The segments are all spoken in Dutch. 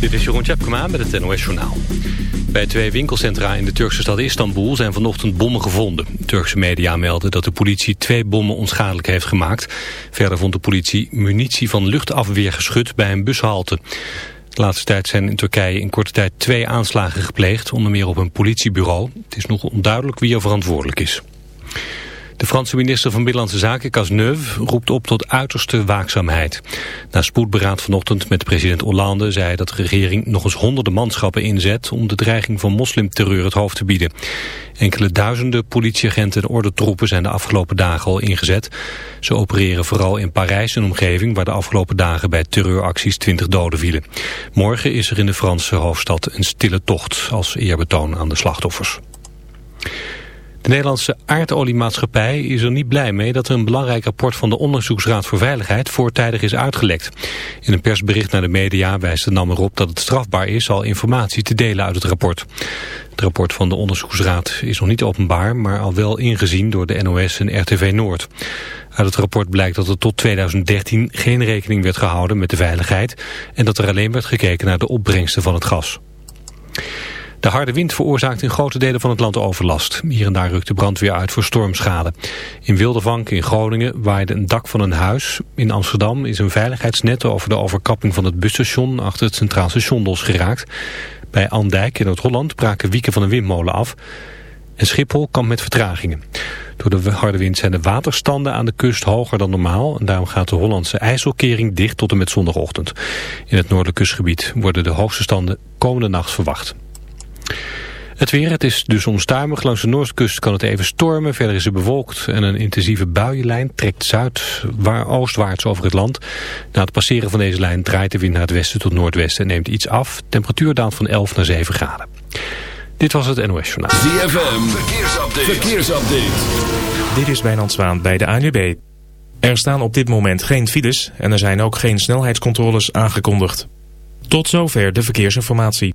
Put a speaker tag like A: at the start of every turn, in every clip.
A: Dit is Jeroen Tjepkema met het NOS Journaal. Bij twee winkelcentra in de Turkse stad Istanbul zijn vanochtend bommen gevonden. Turkse media melden dat de politie twee bommen onschadelijk heeft gemaakt. Verder vond de politie munitie van luchtafweergeschut bij een bushalte. De laatste tijd zijn in Turkije in korte tijd twee aanslagen gepleegd, onder meer op een politiebureau. Het is nog onduidelijk wie er verantwoordelijk is. De Franse minister van Binnenlandse Zaken, Cazeneuve, roept op tot uiterste waakzaamheid. Na spoedberaad vanochtend met president Hollande zei dat de regering nog eens honderden manschappen inzet om de dreiging van moslimterreur het hoofd te bieden. Enkele duizenden politieagenten en ordentroepen zijn de afgelopen dagen al ingezet. Ze opereren vooral in Parijs en omgeving waar de afgelopen dagen bij terreuracties 20 doden vielen. Morgen is er in de Franse hoofdstad een stille tocht als eerbetoon aan de slachtoffers. De Nederlandse aardoliemaatschappij is er niet blij mee dat een belangrijk rapport van de Onderzoeksraad voor Veiligheid voortijdig is uitgelekt. In een persbericht naar de media wijst de NAM erop dat het strafbaar is al informatie te delen uit het rapport. Het rapport van de Onderzoeksraad is nog niet openbaar, maar al wel ingezien door de NOS en RTV Noord. Uit het rapport blijkt dat er tot 2013 geen rekening werd gehouden met de veiligheid en dat er alleen werd gekeken naar de opbrengsten van het gas. De harde wind veroorzaakt in grote delen van het land overlast. Hier en daar rukt de brandweer uit voor stormschade. In Wildevank in Groningen waaide een dak van een huis. In Amsterdam is een veiligheidsnet over de overkapping van het busstation achter het Centraal Station losgeraakt. Bij Andijk in Noord-Holland braken wieken van een windmolen af. En Schiphol kampt met vertragingen. Door de harde wind zijn de waterstanden aan de kust hoger dan normaal. En daarom gaat de Hollandse IJsselkering dicht tot en met zondagochtend. In het noordelijke kustgebied worden de hoogste standen komende nacht verwacht. Het weer, het is dus onstuimig. Langs de noordkust kan het even stormen. Verder is het bewolkt en een intensieve buienlijn trekt zuid waar oostwaarts over het land. Na het passeren van deze lijn draait de wind naar het westen tot noordwesten en neemt iets af. Temperatuur daalt van 11 naar 7 graden. Dit was het NOS Journaal.
B: ZFM, verkeersupdate. verkeersupdate.
C: Dit is Wijnand Zwaan bij de ANWB. Er staan op dit moment geen files en er zijn ook geen snelheidscontroles aangekondigd. Tot zover de verkeersinformatie.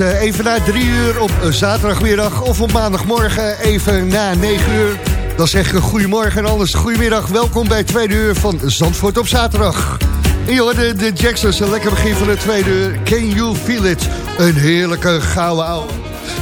D: Even na drie uur op zaterdagmiddag of op maandagmorgen even na negen uur. Dan zeg ik goedemorgen en anders goedemiddag. Welkom bij het tweede uur van Zandvoort op zaterdag. En joh, de, de Jacksons, een lekker begin van het tweede uur. Can you feel it? Een heerlijke gouden ouwe.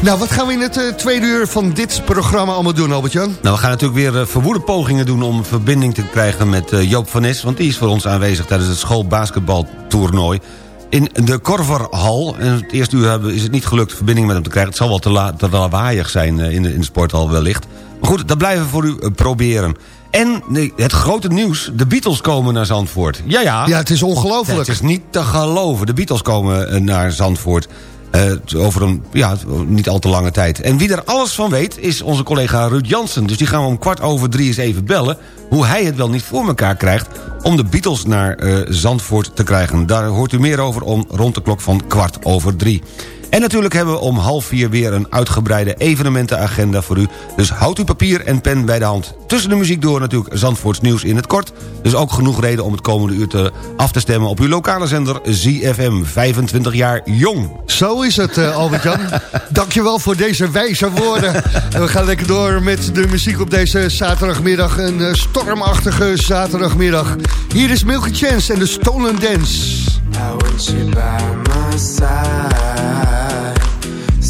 D: Nou, wat gaan we in het uh, tweede uur van dit programma allemaal doen, Albert-Jan?
E: Nou, we gaan natuurlijk weer uh, verwoede pogingen doen om verbinding te krijgen met Joop van Nes... want die is voor ons aanwezig tijdens het schoolbasketbaltoernooi in de Korverhal. En het eerste uur hebben, is het niet gelukt verbinding met hem te krijgen. Het zal wel te, la te lawaaiig zijn in de, in de sporthal wellicht. Maar goed, dat blijven we voor u proberen. En het grote nieuws, de Beatles komen naar Zandvoort. Ja, ja.
D: Ja, het is ongelooflijk.
E: Het is niet te geloven. De Beatles komen naar Zandvoort. Uh, over een ja, niet al te lange tijd. En wie er alles van weet, is onze collega Ruud Jansen. Dus die gaan we om kwart over drie eens even bellen... hoe hij het wel niet voor elkaar krijgt... om de Beatles naar uh, Zandvoort te krijgen. Daar hoort u meer over om rond de klok van kwart over drie. En natuurlijk hebben we om half vier weer een uitgebreide evenementenagenda voor u. Dus houd uw papier en pen bij de hand. Tussen de muziek door natuurlijk Zandvoorts nieuws in het kort. Dus ook genoeg reden om het komende uur te, af te stemmen op uw lokale zender ZFM. 25 jaar jong.
D: Zo is het, uh, Albert-Jan. Dankjewel voor deze wijze woorden. En we gaan lekker door met de muziek op deze zaterdagmiddag. Een uh, stormachtige zaterdagmiddag. Hier is Milky Chance en de Stolen Dance. I want you by my side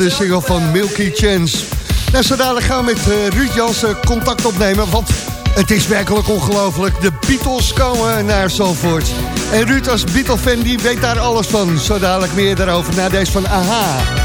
D: De single van Milky Chance. Nou, zo dadelijk gaan we met uh, Ruud Jansen contact opnemen, want het is werkelijk ongelooflijk. De Beatles komen naar Zalvoort. En Ruud als Beatle-fan, die weet daar alles van. Zo dadelijk meer daarover na deze van AHA.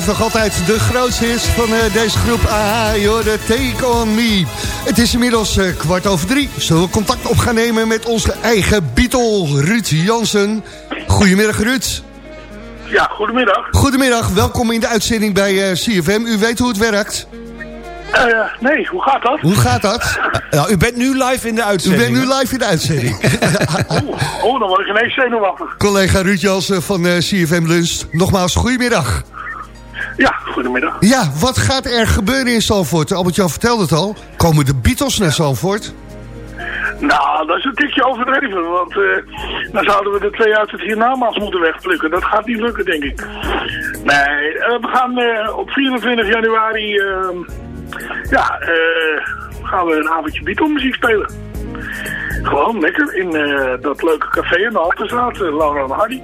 F: Blijft nog altijd de grootste hit van eh, deze groep. AHA, joh, de Take On Me. Het is inmiddels eh, kwart over drie. Zullen we contact op gaan nemen met onze eigen Beatle, Ruud Jansen. Goedemiddag, Ruud.
G: Ja, goedemiddag.
F: Goedemiddag, welkom in de uitzending bij eh, CFM. U weet hoe het werkt.
G: Eh, nee, hoe gaat dat?
F: Hoe gaat dat?
E: Nou, u bent nu live in de
F: U
E: uitzending.
F: bent nu live in de uitzending.
G: Oh, oh, dan word ik ineens zenuwachtig.
F: Collega Ruud Jansen van eh, CFM Lunch. Nogmaals, goedemiddag.
G: Ja, goedemiddag.
F: Ja, wat gaat er gebeuren in Zandvoort? Albert-Jan vertelde het al. Komen de Beatles naar Zandvoort?
G: Nou, dat is een tikje overdreven, want eh, dan zouden we de twee uit het hiernamaals moeten wegplukken. Dat gaat niet lukken, denk ik. Nee, eh, we gaan eh, op 24 januari, ehm, ja, gaan we een avondje Beatle-muziek spelen. Gewoon lekker in dat leuke café in de Halterstraat, uh, Laura en Hardy.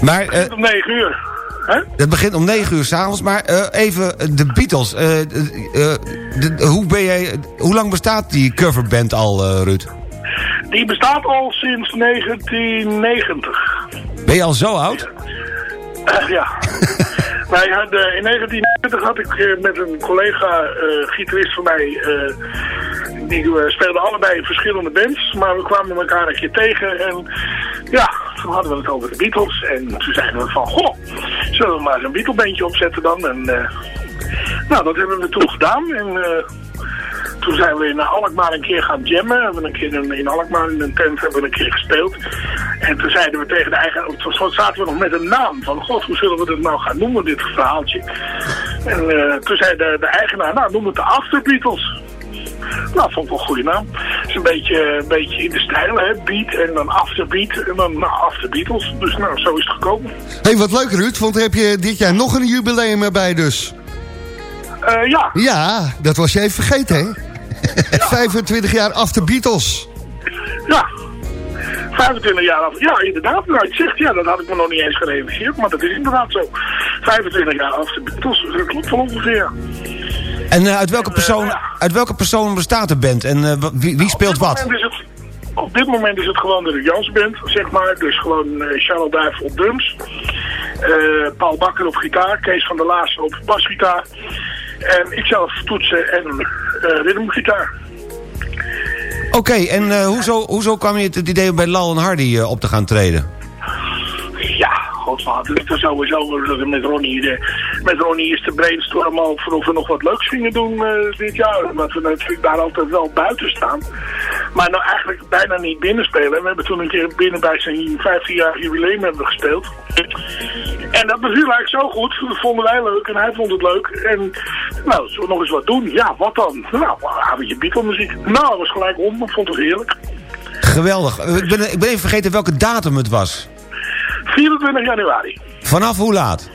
E: Maar
G: Om 9 uur. Hè?
E: het begint om 9 uur s'avonds. Maar eh, even eh, de Beatles. eh, de- hoe, ben jij, hoe lang bestaat die coverband al, Ruud?
G: Die bestaat al sinds 1990.
E: Ben je al zo oud?
G: Ja. Wij hadden, in 1990 had ik met een collega, gitarist van mij, die speelden allebei verschillende bands, maar we kwamen elkaar een keer tegen en ja, toen hadden we het over de Beatles en toen zeiden we van, goh, zullen we maar een Beatle-bandje opzetten dan? En eh, nou, dat hebben we toen gedaan en eh, toen zijn we in Alkmaar een keer gaan jammen. Hebben een keer in, Alkmaar in een tent hebben we een keer gespeeld. En toen zeiden we tegen de eigen... Toen zaten we nog met een naam. Van, god, hoe zullen we dit nou gaan noemen, dit verhaaltje? En eh, toen zei de eigenaar, nou, noem het de After Beatles. Nou, vond ik wel een goede naam. Het is een beetje, een beetje in de stijl, hè. Beat en dan Afterbeat en dan nou, After Beatles. Dus nou, zo is het gekomen.
F: Hé, hey, wat leuk Ruud, want heb je dit jaar nog een jubileum erbij dus.
G: Eh, ja,
F: Ja, dat was je even vergeten, hè? 25 jaar After Beatles.
G: ja. 25 jaar af. Ja, inderdaad. Nou, het zegt, ja, dat had ik me nog niet eens gerealiseerd, maar dat is inderdaad zo. 25 jaar af de Beatles, dat klopt wel ongeveer.
E: En eh, uit, welke
G: Eh,
E: persoon,
G: ja.
E: uit welke persoon bestaat de band? En eh, wie, wie speelt
G: Op dit
E: wat?
G: op dit moment is het gewoon de Jans Band, zeg maar. Dus gewoon Charles Duif op drums. Paul Bakker op gitaar. Kees van der Laas op basgitaar. En ikzelf toetsen en eh ritmegitaar.
E: Oké, en hoezo, hoezo kwam je het idee om bij Lal en Hardy op te gaan treden?
G: Het is sowieso dat met Ronnie, met Ronnie is de brainstorm over of we nog wat leuks gingen doen eh, dit jaar. Omdat we natuurlijk daar altijd wel buiten staan. Maar nou eigenlijk bijna niet binnen spelen. We hebben toen een keer binnen bij zijn 15-jarig jubileum hebben gespeeld. En dat beviel eigenlijk zo goed. Dat vonden wij leuk en hij vond het leuk. En nou, zullen we nog eens wat doen? Ja, wat dan? Nou, een je Beatle muziek. Nou, dat was gelijk om. Ik vond het heerlijk.
E: Geweldig. Ik ben, ik ben even vergeten welke datum het was.
G: 24 januari.
E: Vanaf hoe laat?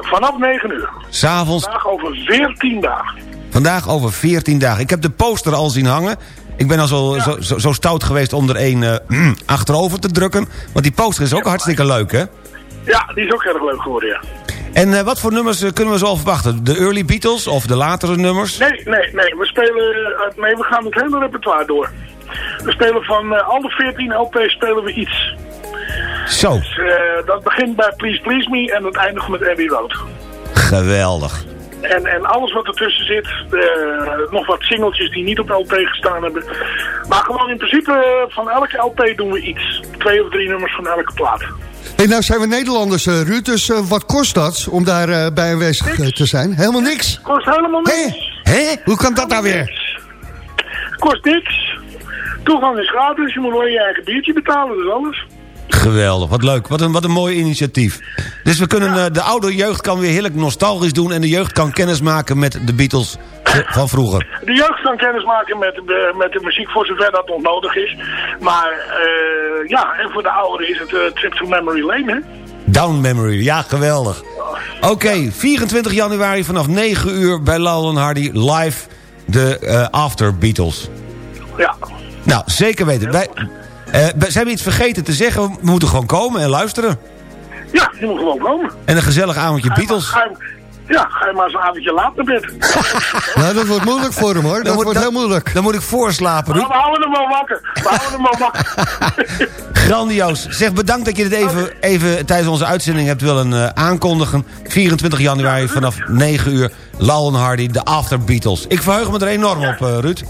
G: Vanaf 9 uur.
E: S'avonds,
G: Vandaag over 14 dagen.
E: vandaag over 14 dagen. Ik heb de poster al zien hangen. Ik ben al zo, zo, zo, zo stout geweest om er een eh, achterover te drukken. Want die poster is ook hartstikke leuk, hè?
G: Ja, die is ook erg leuk geworden, ja.
E: En eh, wat voor nummers eh, kunnen we zo al verwachten? De early Beatles of de latere nummers?
G: Nee, nee, nee. We spelen... nee, we gaan het hele repertoire door. We spelen van alle 14 LP's spelen we iets.
E: Zo,
G: Dus, eh, dat begint bij Please Please Me en dat eindigt met Abbey Road.
E: geweldig.
G: En, en alles wat ertussen zit, eh, nog wat singeltjes die niet op LP gestaan hebben. Maar gewoon in principe eh, van elke LP doen we iets. Twee of drie nummers van elke plaat.
F: Hey, nou zijn we Nederlanders, eh, Ruud, dus wat kost dat om daar bij aanwezig te zijn? Helemaal niks.
G: Kost helemaal
F: Hé,
G: niks.
F: hé, hoe kan dat nou weer?
G: Niks. Kost niks. Toegang is gratis, je moet alleen je eigen biertje betalen, dus alles.
E: Geweldig, wat leuk. Wat een, wat een mooi initiatief. Dus we kunnen, eh, de oude jeugd kan weer heerlijk nostalgisch doen... en de jeugd kan kennis maken met de Beatles van vroeger.
G: De jeugd kan kennis maken met de, met de muziek voor zover dat nog nodig is. Maar eh, ja, en voor de ouderen is het eh, Trip to Memory Lane, hè?
E: Down Memory, ja, geweldig. Oké, 24 januari vanaf 9 uur bij Laurel Hardy live de After Beatles.
G: Ja.
E: Nou, zeker weten. Wij, eh, zijn we iets vergeten te zeggen? We moeten gewoon komen en luisteren.
G: Ja, die moet gewoon komen.
E: En een gezellig avondje Beatles.
G: Ga je, Ja, ga je maar eens een avondje laat naar bed.
F: Nou, dat wordt moeilijk voor hem hoor. Dat wordt heel moeilijk.
E: Dan moet ik voorslapen.
G: Maar we houden hem wel wakker. We houden hem wel wakker.
E: Grandioos. Zeg, bedankt dat je dit even, even tijdens onze uitzending hebt willen eh, aankondigen. 24 januari vanaf 9 uur. Lal en Hardy, de After Beatles. Ik verheug me er enorm op, eh, Ruud.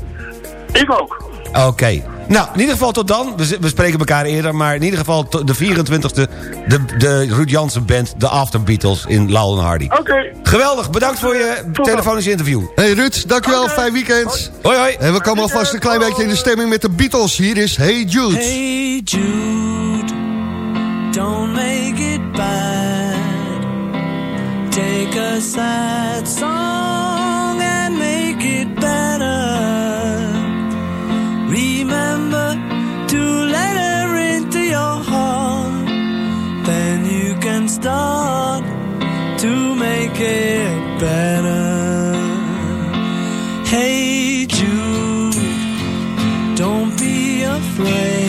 G: Ik ook.
E: Oké. Nou, in ieder geval tot dan. We, spreken elkaar eerder, maar in ieder geval de 24e... de, de Ruud Jansen Band, de After Beatles in Lal en Hardy.
G: Oké.
E: Geweldig, bedankt voor je telefonische interview.
F: Hey Ruud, dankjewel. Fijn weekend.
E: Hoi, hoi.
F: En we komen alvast een klein beetje in de stemming met de Beatles. Hier is Hey Jude.
H: Hey Jude, don't make it bad. Take a sad song start to make it better. Hey Jude. Don't be afraid.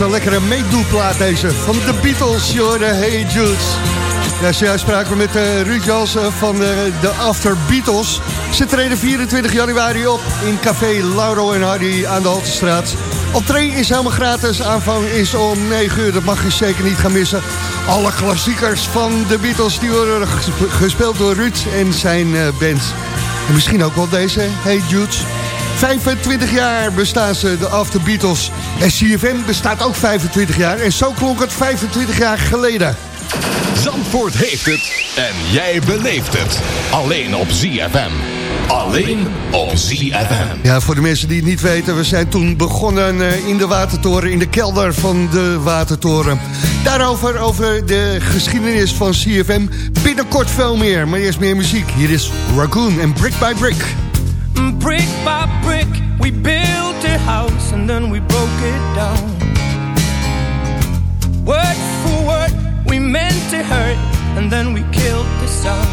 F: Zo'n lekkere meedoeplaat deze. Van de Beatles, joh, Hey Jude. Ja, zojuist spraken met uh, Ruud Jansen van uh, de After Beatles. Ze treden 24 januari op in Café Lauro en Hardy aan de Haltestraat. Optreden is helemaal gratis. Aanvang is om 9 uur. Dat mag je zeker niet gaan missen. Alle klassiekers van de Beatles die worden gespeeld door Ruud en zijn band. En misschien ook wel deze, Hey Jude. 25 jaar bestaan ze, de After Beatles. En CFM bestaat ook 25 jaar. En zo klonk het 25 jaar geleden.
I: Zandvoort heeft het en jij beleeft het. Alleen op ZFM. Alleen op ZFM.
F: Ja, voor de mensen die het niet weten... we zijn toen begonnen eh, in de Watertoren... in de kelder van de Watertoren. Daarover, over de geschiedenis van CFM. Binnenkort veel meer, maar eerst meer muziek. Hier is Raccoon en Brick by Brick.
H: Brick by brick, we built a house and then we broke it down. Word for word, we meant to hurt and then we killed the sound.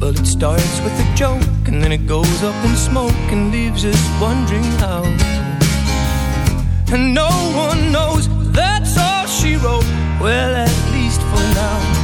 H: Well, it starts with a joke and then it goes up in smoke and leaves us wondering how. And no one knows that's all she wrote. Well, at least for now.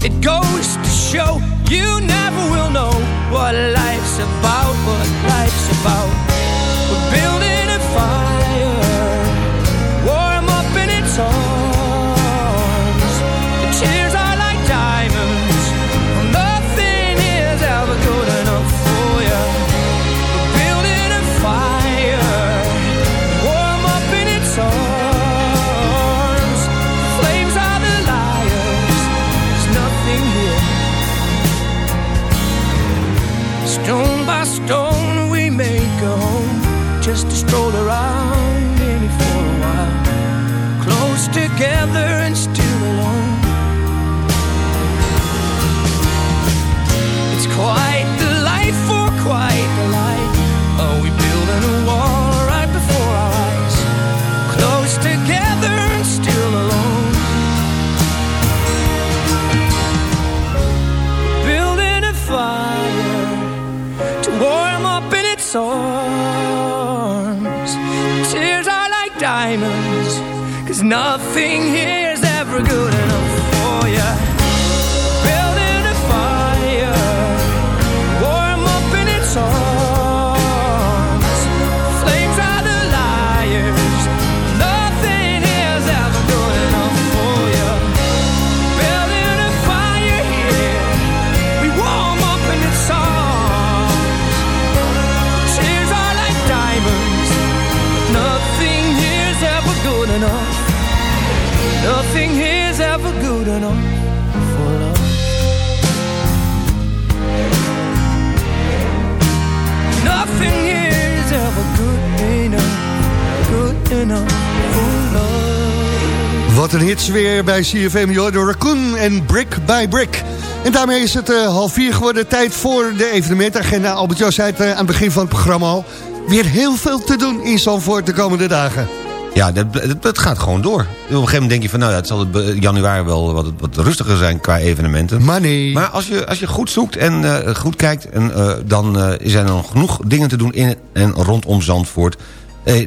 H: It goes to show you never will know what life's about, what life's about. nothing here
F: Wat een hits weer bij CFM, joh. De Raccoon en Brick by Brick. En daarmee is het uh, half vier geworden. Tijd voor de evenementagenda. Albert Jas zei het uh, aan het begin van het programma al. Weer heel veel te doen in Zandvoort de komende dagen.
E: Ja, dat, dat, dat, gaat gewoon door. Op een gegeven moment denk je van... nou ja, het zal het januari wel wat, wat rustiger zijn qua evenementen.
F: Maar nee.
E: Maar als je, als je goed zoekt en uh, goed kijkt... En, uh, dan uh, zijn er nog genoeg dingen te doen in en rondom Zandvoort.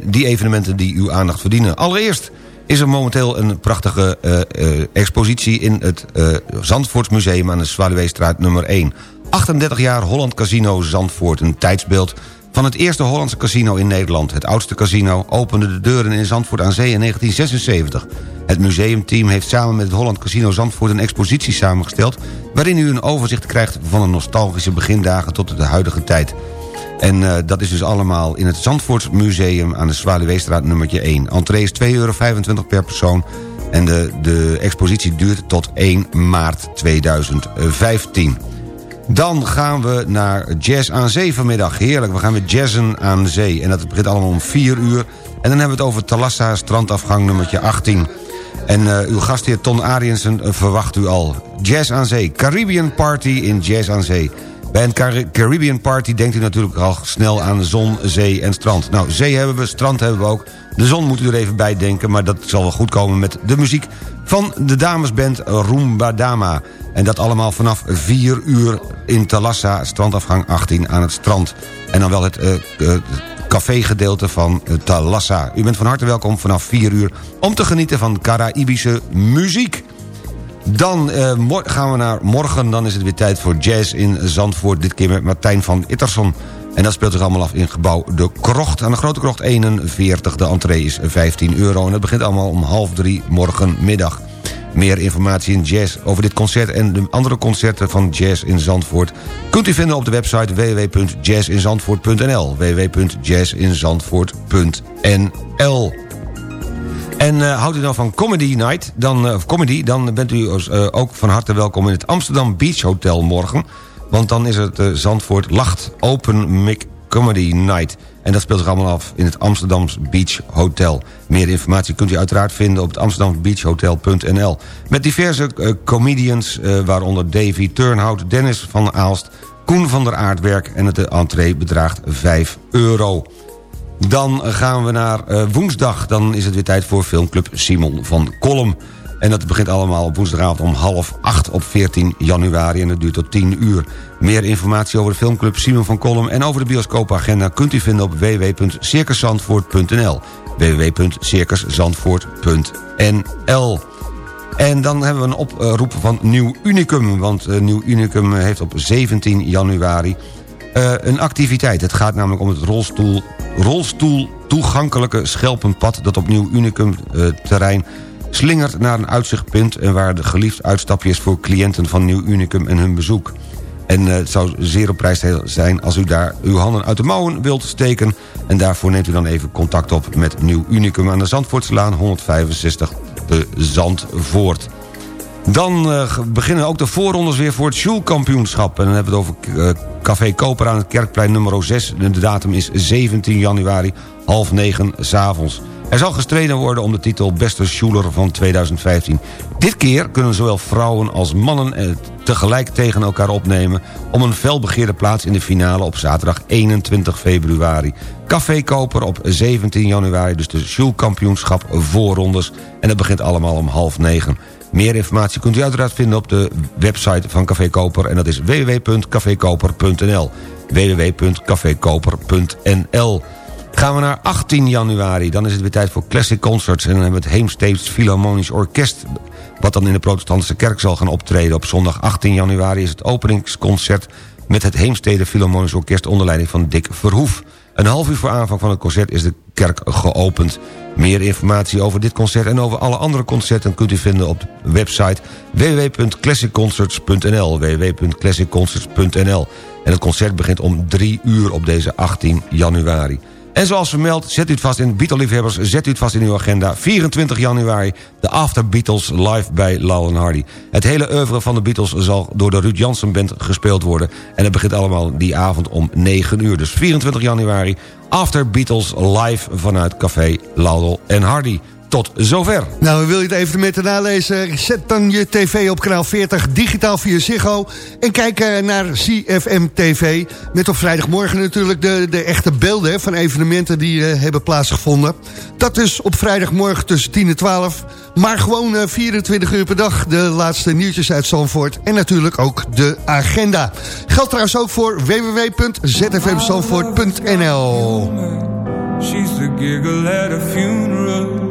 E: die evenementen die uw aandacht verdienen. Allereerst is er momenteel een prachtige expositie... in het Zandvoortsmuseum aan de Zwaluweestraat nummer 1. 38 jaar Holland Casino Zandvoort. Een tijdsbeeld van het eerste Hollandse casino in Nederland. Het oudste casino opende de deuren in Zandvoort aan Zee in 1976. Het museumteam heeft samen met het Holland Casino Zandvoort... een expositie samengesteld... waarin u een overzicht krijgt van de nostalgische begindagen tot de huidige tijd. En uh, dat is dus allemaal in het Zandvoortsmuseum aan de Zwaluweestraat nummertje 1. Entree is 2,25 euro per persoon en de, de expositie duurt tot 1 maart 2015. Dan gaan we naar Jazz aan Zee vanmiddag. Heerlijk, we gaan weer jazzen aan zee. En dat begint allemaal om 4 uur. En dan hebben we het over Talassa, strandafgang nummertje 18. En uh, uw gastheer Ton Ariensen uh, verwacht u al. Jazz aan Zee, Caribbean Party in Jazz aan Zee. Bij een Car Caribbean Party denkt u natuurlijk al snel aan zon, zee en strand. Nou, zee hebben we, strand hebben we ook. De zon moet u er even bij denken, maar dat zal wel goed komen met de muziek van de damesband Roomba Dama. En dat allemaal vanaf 4 uur in Talassa, strandafgang 18 aan het strand. En dan wel het uh, uh, cafégedeelte van uh, Talassa. U bent van harte welkom vanaf 4 uur om te genieten van Caraïbische muziek. Dan uh, gaan we naar morgen, dan is het weer tijd voor jazz in Zandvoort. Dit keer met Martijn van Itterson. En dat speelt zich allemaal af in gebouw De Krocht. Aan de Grote Krocht 41, de entree is 15 euro. En dat begint allemaal om half drie morgenmiddag. Meer informatie in jazz over dit concert en de andere concerten van Jazz in Zandvoort... kunt u vinden op de website www.jazzinzandvoort.nl www.jazzinzandvoort.nl en uh, houdt u nou van Comedy Night, dan, uh, comedy, dan bent u uh, ook van harte welkom in het Amsterdam Beach Hotel morgen. Want dan is het Zandvoort Lacht Open Mic Comedy Night. En dat speelt zich allemaal af in het Amsterdam Beach Hotel. Meer informatie kunt u uiteraard vinden op het amsterdambeachhotel.nl. Met diverse comedians, waaronder Davy Turnhout, Dennis van Aalst... Koen van der Aardwerk en het entree bedraagt 5 euro. Dan gaan we naar uh, woensdag. Dan is het weer tijd voor filmclub Simon van Kolm. En dat begint allemaal op woensdagavond om half acht op 14 januari. En dat duurt tot 10 uur. Meer informatie over de filmclub Simon van Kolm... en over de bioscoopagenda kunt u vinden op www.circuszandvoort.nl www.circuszandvoort.nl en dan hebben we een oproep van Nieuw Unicum. Want uh, Nieuw Unicum heeft op 17 januari uh, een activiteit. Het gaat namelijk om het rolstoel, rolstoel toegankelijke Schelpenpad... dat op Nieuw Unicum uh, terrein slingert naar een uitzichtpunt... en waar de geliefd uitstapje is voor cliënten van Nieuw Unicum en hun bezoek. En uh, het zou zeer op prijs zijn als u daar uw handen uit de mouwen wilt steken. En daarvoor neemt u dan even contact op met Nieuw Unicum... aan de Zandvoortslaan 165 de Zandvoort. Dan uh, beginnen ook de voorrondes weer voor het Sjoelkampioenschap. En dan hebben we het over uh, Café Koper aan het Kerkplein nummer 6. De datum is 17 januari, half negen s'avonds. Er zal gestreden worden om de titel Beste Sjoeler van 2015. Dit keer kunnen zowel vrouwen als mannen het tegelijk tegen elkaar opnemen... om een felbegeerde plaats in de finale op zaterdag 21 februari. Café Koper op 17 januari, dus de Sjoelkampioenschap voorrondes. En dat begint allemaal om half negen. Meer informatie kunt u uiteraard vinden op de website van Café Koper... en dat is www.cafekoper.nl www.cafekoper.nl Gaan we naar 18 januari, dan is het weer tijd voor Classic Concerts... en dan hebben we het Heemsteeds Philharmonisch Orkest... wat dan in de protestantse kerk zal gaan optreden. Op zondag 18 januari is het openingsconcert... met het Heemstede Philharmonisch Orkest onder leiding van Dick Verhoef. Een half uur voor aanvang van het concert is de kerk geopend. Meer informatie over dit concert en over alle andere concerten... kunt u vinden op de website www.classicconcerts.nl www.classicconcerts.nl En het concert begint om 3 uur op deze 18 januari. En zoals vermeld, zet u het vast in Beatle-liefhebbers... zet u het vast in uw agenda. 24 januari, de After Beatles live bij Laurel Hardy. Het hele oeuvre van de Beatles zal door de Ruud Jansen Band gespeeld worden. En het begint allemaal die avond om 9 uur. Dus 24 januari, After Beatles live vanuit Café Laurel en Hardy. Tot zover.
F: Nou, wil je het evenement nalezen? Zet dan je tv op kanaal 40, digitaal via Ziggo. En kijk uh, naar CFM TV. Met op vrijdagmorgen natuurlijk de, de echte beelden van evenementen die uh, hebben plaatsgevonden. Dat is op vrijdagmorgen tussen 10 en 12. Maar gewoon uh, 24 uur per dag de laatste nieuwtjes uit Zandvoort. En natuurlijk ook de agenda. Geldt trouwens ook voor www.zfmzandvoort.nl
J: She's the giggle at a funeral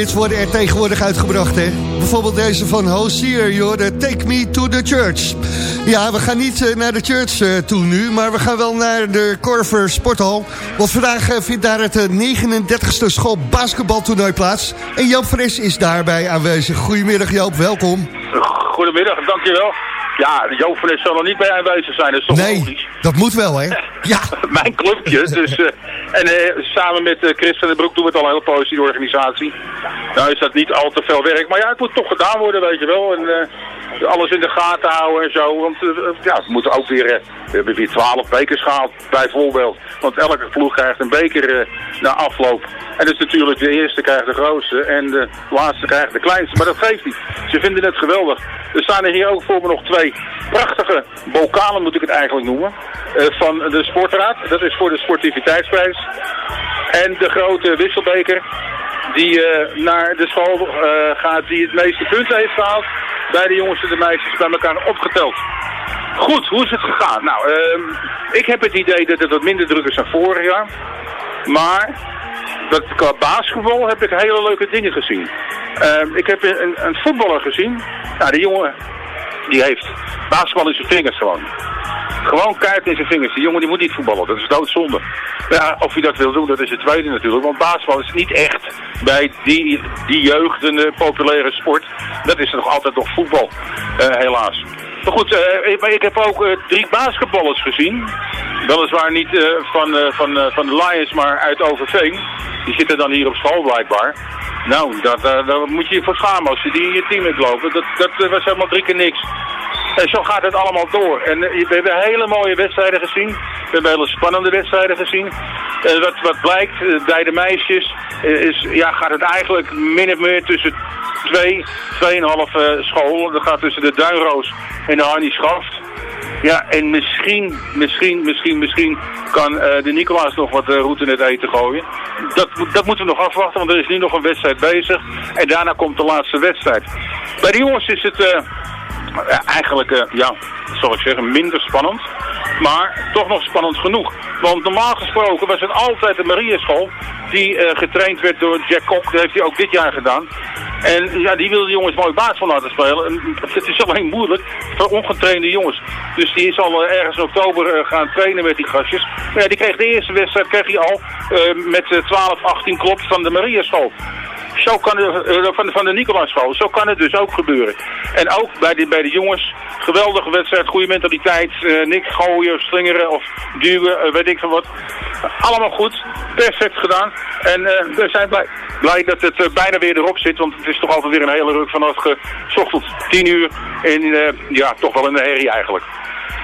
F: hits worden er tegenwoordig uitgebracht, hè? Bijvoorbeeld deze van Hosier, joh, de Take Me to the Church. Ja, we gaan niet eh, naar de church eh, toe nu, maar we gaan wel naar de Corver Sporthal. Want vandaag eh, vindt daar het eh, 39ste school basketbaltoernooi plaats. En Joop Fres is daarbij aanwezig. Goedemiddag Joop, welkom.
K: Goedemiddag, dankjewel. Ja, Joop Nes zal er niet bij aanwezig zijn, dat is toch
F: Nee,
K: logisch?
F: dat moet wel, hè? Ja.
K: Mijn clubje, dus... en eh, samen met eh, Chris van den Broek doen we het al een hele positieve organisatie. Nou is dat niet al te veel werk, maar ja, het moet toch gedaan worden, weet je wel. En eh, alles in de gaten houden en zo. Want eh, ja, we moeten ook weer... eh, we hebben weer twaalf bekers gehaald, bijvoorbeeld. Want elke ploeg krijgt een beker eh, na afloop. En dus natuurlijk de eerste krijgt de grootste en de laatste krijgt de kleinste. Maar dat geeft niet. Ze vinden het geweldig. Er staan er hier ook voor me nog twee prachtige bokalen, moet ik het eigenlijk noemen. eh, van de Sportraad. Dat is voor de sportiviteitsprijs. En de grote wisselbeker die eh, naar de school eh, gaat die het meeste punten heeft gehaald. Bij de jongens en de meisjes bij elkaar opgeteld. Goed, hoe is het gegaan? Nou, ehm, ik heb het idee dat het wat minder druk is dan vorig jaar. Maar dat, qua basketbal heb ik hele leuke dingen gezien. Ehm, ik heb een, een voetballer gezien. Nou, die jongen die heeft basketbal in zijn vingers gewoon. Gewoon kuit in zijn vingers. Die jongen die moet niet voetballen. Dat is doodzonde. Ja, of hij dat wil doen, dat is het tweede natuurlijk. Want basketbal is niet echt bij die, die jeugd een eh, populaire sport. Dat is nog altijd nog voetbal, eh, helaas. Maar goed, eh, ik, heb ook eh, drie basketballers gezien. Weliswaar niet eh, van, van, van de Lions, maar uit Overveen. Die zitten dan hier op school blijkbaar. Nou, daar moet je je voor schamen als je die in je team hebt lopen. Dat, dat was helemaal drie keer niks. En zo gaat het allemaal door. En eh, we hebben hele mooie wedstrijden gezien. We hebben hele spannende wedstrijden gezien. Wat, wat blijkt, eh, bij de meisjes eh, is, ja, gaat het eigenlijk min of meer tussen twee, tweeënhalf eh school. Dat gaat tussen de Duinroos en de Harnie Schaft. Ja, en misschien, misschien, misschien, misschien kan de Nicolaas nog wat uh, route in het eten gooien. Dat, dat moeten we nog afwachten, want er is nu nog een wedstrijd bezig. En daarna komt de laatste wedstrijd. Bij de jongens is het eigenlijk, eh, ja, zal ik zeggen, minder spannend. Maar toch nog spannend genoeg. Want normaal gesproken was het altijd de Mariaschool die eh, getraind werd door Jack Kok. Dat heeft hij ook dit jaar gedaan. En ja, die wilde de jongens mooi baas van laten spelen. En het is alleen moeilijk voor ongetrainde jongens. Dus die is al eh, ergens in oktober eh, gaan trainen met die gastjes. Maar ja, die kreeg de eerste wedstrijd kreeg hij al eh, met eh, 12, 18 klopt van de Mariaschool. Zo kan het, eh, van, de- van de Nicolaaschool. Zo kan het dus ook gebeuren. En ook bij de, bij de jongens, geweldige wedstrijd, goede mentaliteit. eh, niks gooien of slingeren of duwen, eh, weet ik veel wat. Allemaal goed, perfect gedaan. En we zijn blij, blij dat het bijna weer erop zit. Want het is toch altijd weer een hele ruk vanaf 's ochtends 10 uur. En ja, toch wel de herrie eigenlijk.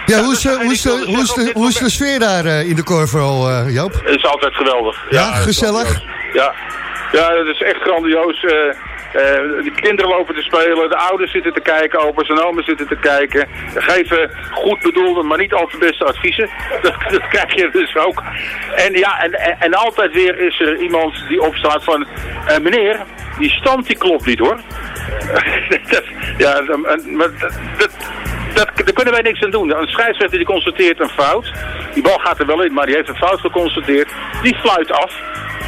F: Ja, hoe is, de, hoe, is de, hoe, is de, hoe is de sfeer daar in de Corval, eh Joop?
K: Het is altijd geweldig.
F: Ja,
K: is
F: gezellig?
K: Ja. Ja, het is echt grandioos. eh, de kinderen lopen te spelen, de ouders zitten te kijken, opa's en oma's zitten te kijken. Geven goed bedoelde, maar niet al te beste adviezen. Dat, dat krijg je dus ook. En ja, en, en, altijd weer is er iemand die opstaat van... eh, meneer, die stand die klopt niet hoor. dat, ja, dat, dat, dat, daar kunnen wij niks aan doen. Een scheidsrechter die constateert een fout. Die bal gaat er wel in, maar die heeft een fout geconstateerd. Die fluit af.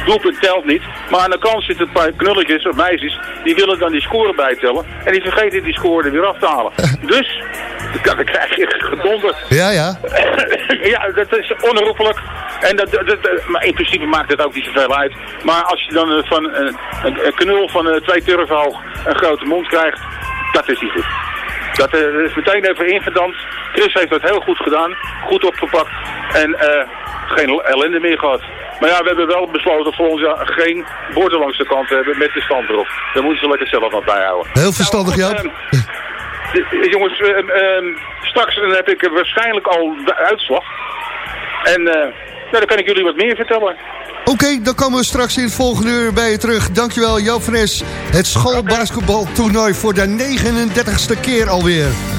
K: Doelpunt telt niet. Maar aan de kant zitten een paar knulletjes of meisjes. Die willen dan die score bijtellen. En die vergeten die score er weer af te halen. Dus, dan krijg je gedonder.
F: Ja, ja.
K: ja, dat is onherroepelijk. En dat, dat, dat- maar in principe maakt het ook niet zoveel uit. Maar als je dan eh, van eh, een, een knul van eh, twee turven hoog een grote mond krijgt, dat is niet goed. Dat eh, is meteen even ingedampt. Chris heeft dat heel goed gedaan. Goed opgepakt. En eh, geen ellende meer gehad. Maar ja, we hebben wel besloten voor ons ja, geen borden langs de kant te hebben met de stand erop. Daar moeten ze lekker zelf wat bijhouden.
F: Heel verstandig, Joop.
K: Ehm, de- de- jongens, ehm, straks dan heb ik eh, waarschijnlijk al de uitslag. En eh, nou, dan kan ik jullie wat meer vertellen.
F: Oké, dan komen we straks in het volgende uur bij je terug. Dankjewel, Joop. Het schoolbasketbaltoernooi voor de 39ste keer alweer.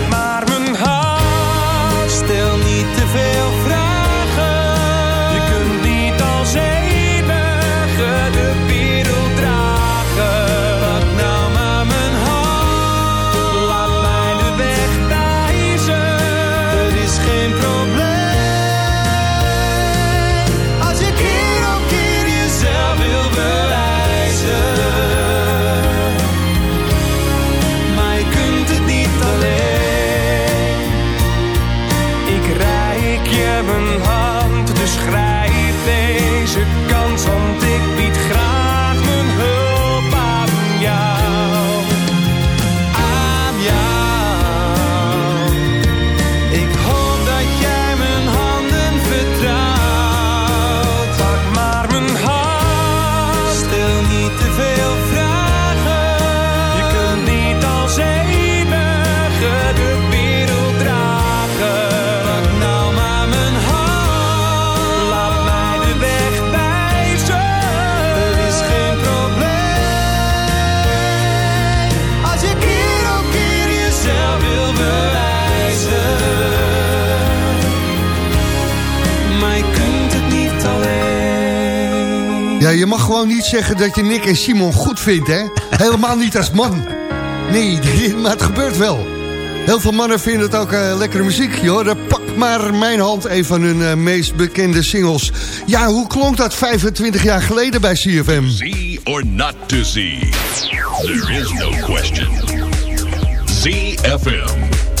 F: mag gewoon niet zeggen dat je Nick en Simon goed vindt, hè? Helemaal niet als man. Nee, maar het gebeurt wel. Heel veel mannen vinden het ook eh, lekkere muziek. Joh, pak maar mijn hand, een van hun eh, meest bekende singles. Ja, hoe klonk dat 25 jaar geleden bij CFM?
I: See or not to see. There is no question. ZFM.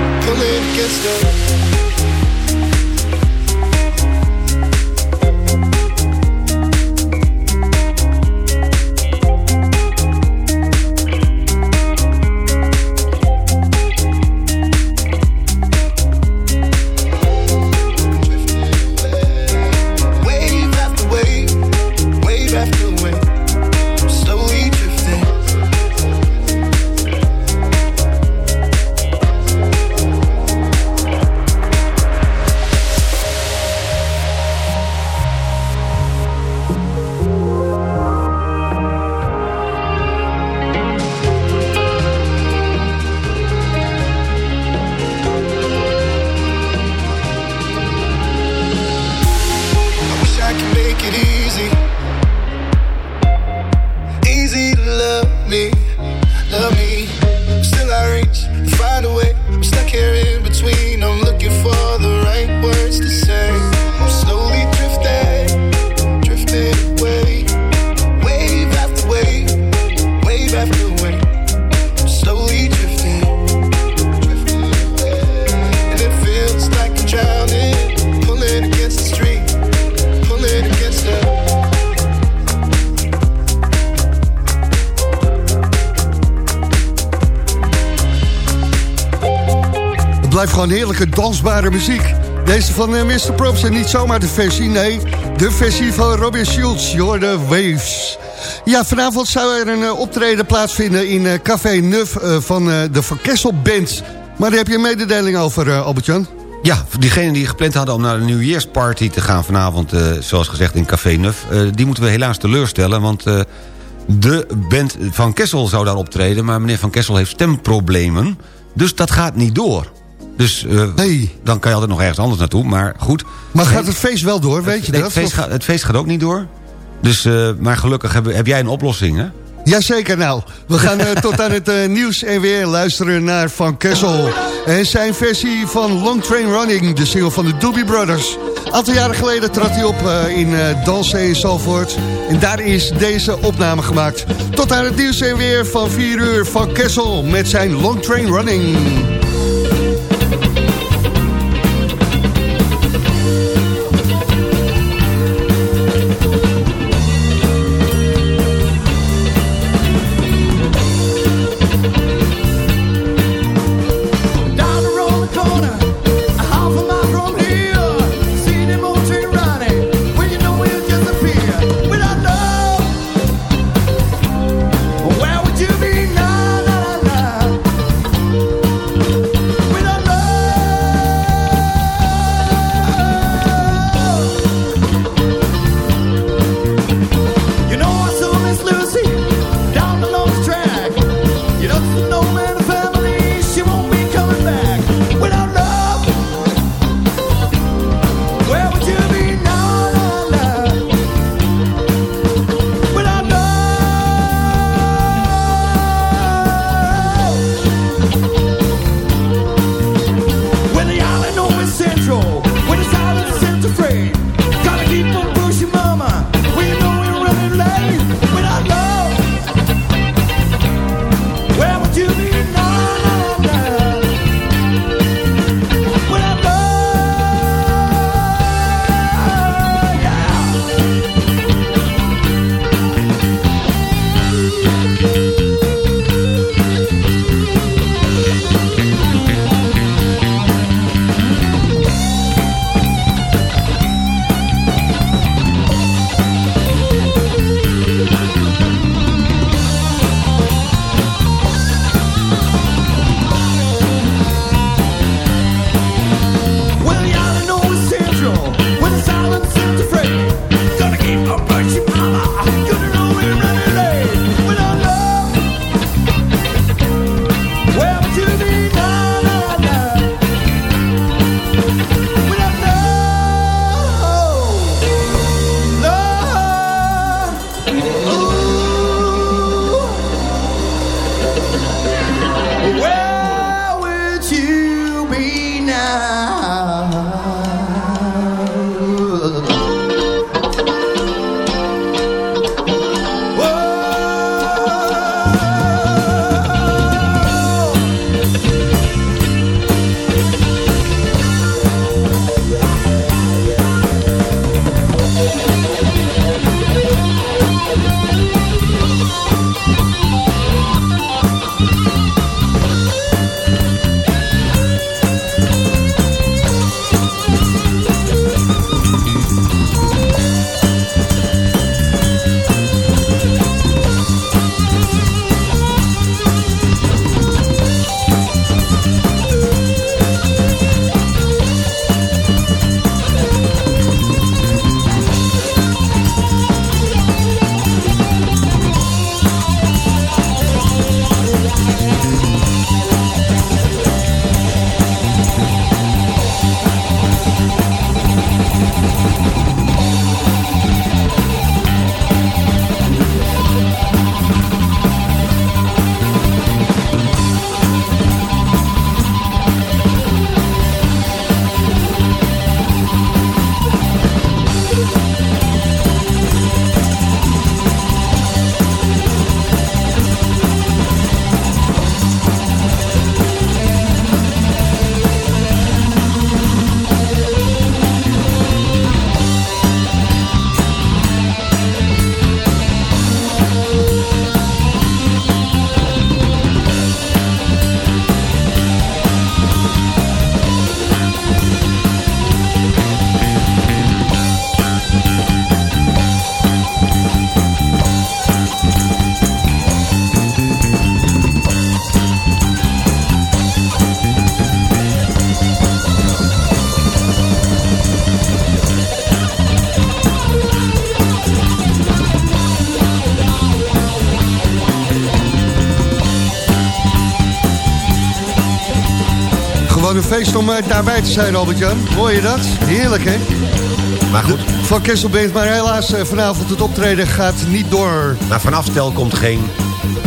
L: the.
F: gewoon dansbare muziek. Deze van Mr. Props en niet zomaar de versie, nee. De versie van Robin Schulz, the Waves. Ja, vanavond zou er een eh, optreden plaatsvinden in eh, Café Nuf eh, van de Van Kessel Band. Maar daar heb je een mededeling over, Albert-Jan.
E: Ja, diegenen die gepland hadden om naar de nieuwjaarsparty te gaan vanavond... zoals gezegd in Café Nuf, die moeten we helaas teleurstellen... want de band van Kessel zou daar optreden... maar meneer Van Kessel heeft stemproblemen, dus dat gaat niet door. Dus eh, dan kan je altijd nog ergens anders naartoe, maar goed.
F: Maar gaat het feest wel door, weet je
E: Nee,
F: dat?
E: Het feest, gaat, het feest gaat ook niet door. Dus, eh, maar gelukkig heb, heb jij een oplossing, hè?
F: Jazeker nou. We gaan eh, tot aan het nieuws en weer luisteren naar Van Kessel. En zijn versie van Long Train Running, de single van de Doobie Brothers. Een aantal jaren geleden trad hij op in eh Dansen in. En daar is deze opname gemaakt. Tot aan het nieuws en weer van 4 uur Van Kessel met zijn Long Train Running. Feest om eh, daarbij te zijn, Albert-Jan. Hoor je dat? Heerlijk, hè?
E: Maar goed.
F: Van Kessel Band, maar helaas eh, vanavond het optreden gaat niet door.
E: Maar van afstel komt geen...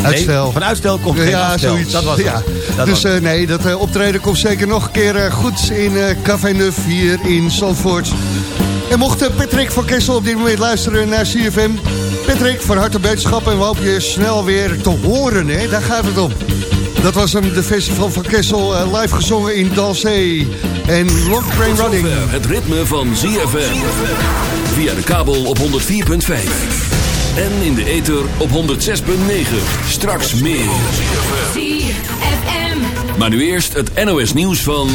F: Uitstel.
E: Nee, van uitstel komt geen
F: ja,
E: afstel.
F: zoiets.
E: Dat was
F: ja.
E: Dat
F: dus
E: was
F: eh, nee, dat optreden komt zeker nog een keer goed in Café Neuf hier in Zandvoort. En mocht Patrick van Kessel op dit moment luisteren naar CFM... Patrick, van harte beterschap en we hopen je snel weer te horen, hè? Daar gaat het om. Dat was hem, de festival van Kessel, eh, live gezongen in Dalzee. En Long Train Running.
B: Het ritme van ZFM. Via de kabel op 104.5. En in de ether op 106.9. Straks meer. Maar nu eerst het NOS nieuws van...